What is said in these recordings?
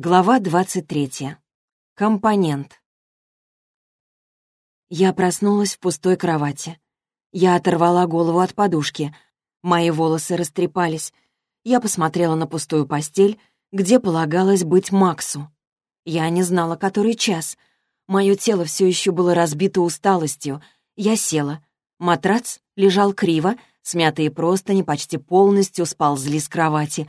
Глава 23. Компонент. Я проснулась в пустой кровати. Я оторвала голову от подушки. Мои волосы растрепались. Я посмотрела на пустую постель, где полагалось быть Максу. Я не знала, который час. Мое тело все еще было разбито усталостью. Я села. Матрац лежал криво, смятые простыни почти полностью сползли с кровати.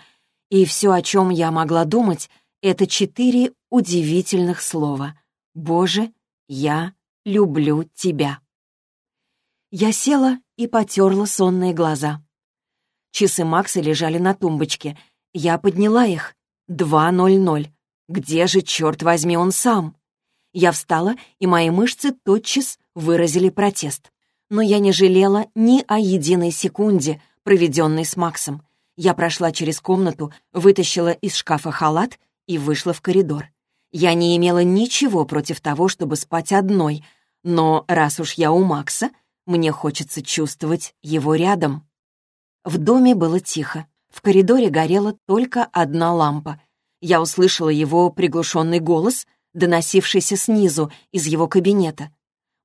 И все, о чем я могла думать, это четыре удивительных слова. «Боже, я люблю тебя». Я села и потерла сонные глаза. Часы Макса лежали на тумбочке. Я подняла их. Два ноль ноль. Где же, черт возьми, он сам? Я встала, и мои мышцы тотчас выразили протест. Но я не жалела ни о единой секунде, проведенной с Максом. Я прошла через комнату, вытащила из шкафа халат и вышла в коридор. Я не имела ничего против того, чтобы спать одной, но раз уж я у Макса, мне хочется чувствовать его рядом. В доме было тихо. В коридоре горела только одна лампа. Я услышала его приглушенный голос, доносившийся снизу, из его кабинета.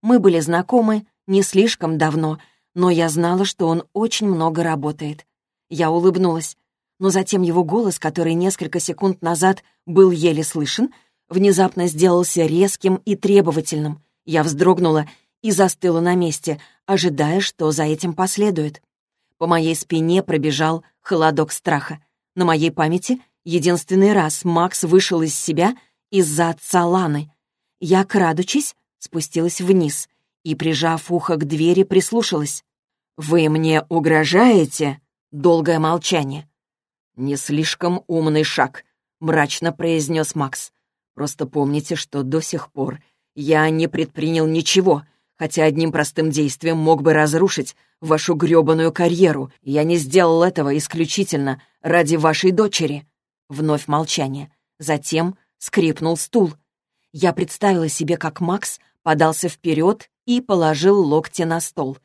Мы были знакомы не слишком давно, но я знала, что он очень много работает. Я улыбнулась но затем его голос, который несколько секунд назад был еле слышен, внезапно сделался резким и требовательным. Я вздрогнула и застыла на месте, ожидая, что за этим последует. По моей спине пробежал холодок страха. На моей памяти единственный раз Макс вышел из себя из-за отца Ланы. Я, крадучись, спустилась вниз и, прижав ухо к двери, прислушалась. «Вы мне угрожаете?» Долгое молчание. «Не слишком умный шаг», — мрачно произнес Макс. «Просто помните, что до сих пор я не предпринял ничего, хотя одним простым действием мог бы разрушить вашу грёбаную карьеру. Я не сделал этого исключительно ради вашей дочери». Вновь молчание. Затем скрипнул стул. Я представила себе, как Макс подался вперед и положил локти на стол.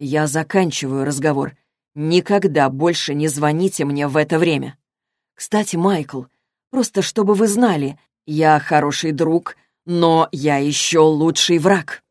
«Я заканчиваю разговор. Никогда больше не звоните мне в это время. Кстати, Майкл, просто чтобы вы знали, я хороший друг, но я еще лучший враг.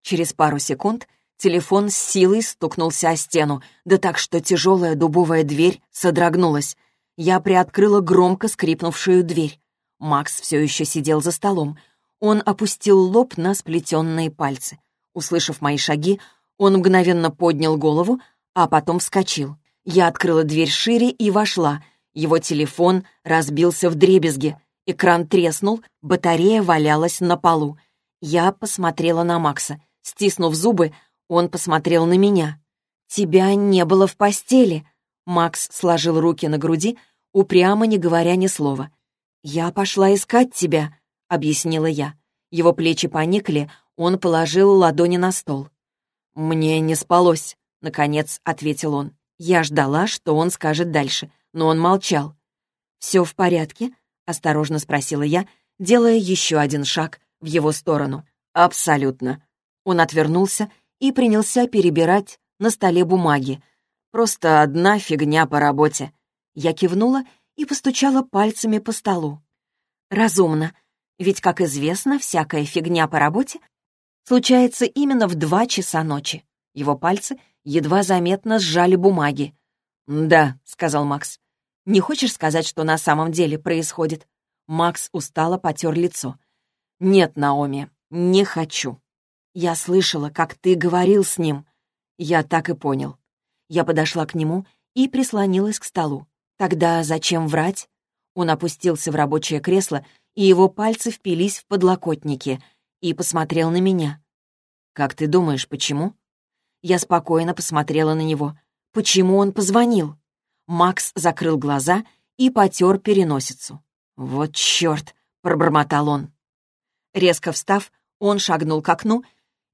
Через пару секунд телефон с силой стукнулся о стену, да так, что тяжелая дубовая дверь содрогнулась. Я приоткрыла громко скрипнувшую дверь. Макс все еще сидел за столом. Он опустил лоб на сплетенные пальцы. Услышав мои шаги, он мгновенно поднял голову, а потом вскочил. Я открыла дверь шире и вошла. Его телефон разбился в дребезги. Экран треснул, батарея валялась на полу. Я посмотрела на Макса. Стиснув зубы, он посмотрел на меня. «Тебя не было в постели». Макс сложил руки на груди, упрямо не говоря ни слова. «Я пошла искать тебя», — объяснила я. Его плечи поникли, он положил ладони на стол. «Мне не спалось», — наконец ответил он. Я ждала, что он скажет дальше, но он молчал. «Все в порядке?» — осторожно спросила я, делая еще один шаг в его сторону. «Абсолютно». Он отвернулся и принялся перебирать на столе бумаги. «Просто одна фигня по работе». Я кивнула и постучала пальцами по столу. «Разумно, ведь, как известно, всякая фигня по работе случается именно в два часа ночи. Его пальцы едва заметно сжали бумаги. «Да», — сказал Макс. «Не хочешь сказать, что на самом деле происходит?» Макс устало потер лицо. «Нет, Наоми, не хочу. Я слышала, как ты говорил с ним. Я так и понял». Я подошла к нему и прислонилась к столу. «Тогда зачем врать?» Он опустился в рабочее кресло, и его пальцы впились в подлокотники — и посмотрел на меня. «Как ты думаешь, почему?» Я спокойно посмотрела на него. «Почему он позвонил?» Макс закрыл глаза и потер переносицу. «Вот черт!» — пробормотал он. Резко встав, он шагнул к окну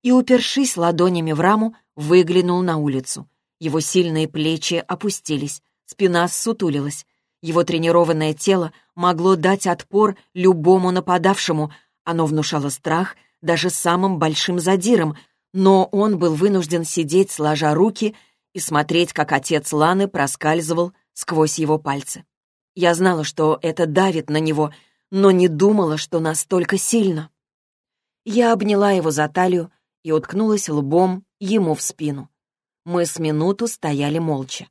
и, упершись ладонями в раму, выглянул на улицу. Его сильные плечи опустились, спина ссутулилась. Его тренированное тело могло дать отпор любому нападавшему, оно внушало страх, даже самым большим задиром, но он был вынужден сидеть, сложа руки, и смотреть, как отец Ланы проскальзывал сквозь его пальцы. Я знала, что это давит на него, но не думала, что настолько сильно. Я обняла его за талию и уткнулась лбом ему в спину. Мы с минуту стояли молча.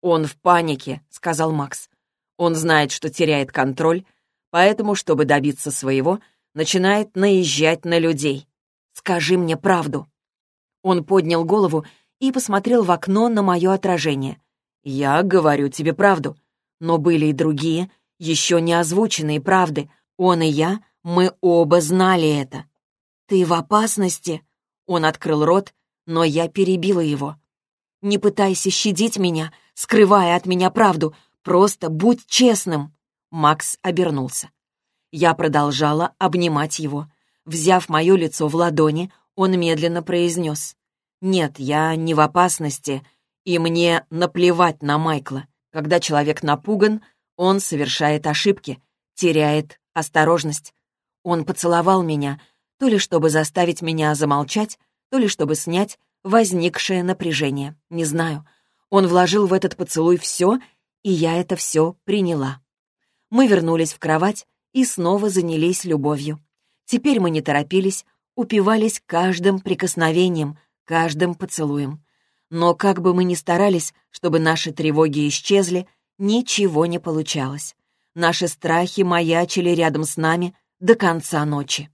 «Он в панике», — сказал Макс. «Он знает, что теряет контроль, поэтому, чтобы добиться своего, начинает наезжать на людей. Скажи мне правду». Он поднял голову и посмотрел в окно на мое отражение. «Я говорю тебе правду. Но были и другие, еще не озвученные правды. Он и я, мы оба знали это. «Ты в опасности?» Он открыл рот, но я перебила его. «Не пытайся щадить меня, скрывая от меня правду. Просто будь честным!» Макс обернулся. Я продолжала обнимать его. Взяв мое лицо в ладони, он медленно произнес. «Нет, я не в опасности, и мне наплевать на Майкла. Когда человек напуган, он совершает ошибки, теряет осторожность. Он поцеловал меня, то ли чтобы заставить меня замолчать, то ли чтобы снять возникшее напряжение. Не знаю. Он вложил в этот поцелуй все, и я это все приняла. Мы вернулись в кровать и снова занялись любовью. Теперь мы не торопились, упивались каждым прикосновением, каждым поцелуем. Но как бы мы ни старались, чтобы наши тревоги исчезли, ничего не получалось. Наши страхи маячили рядом с нами до конца ночи.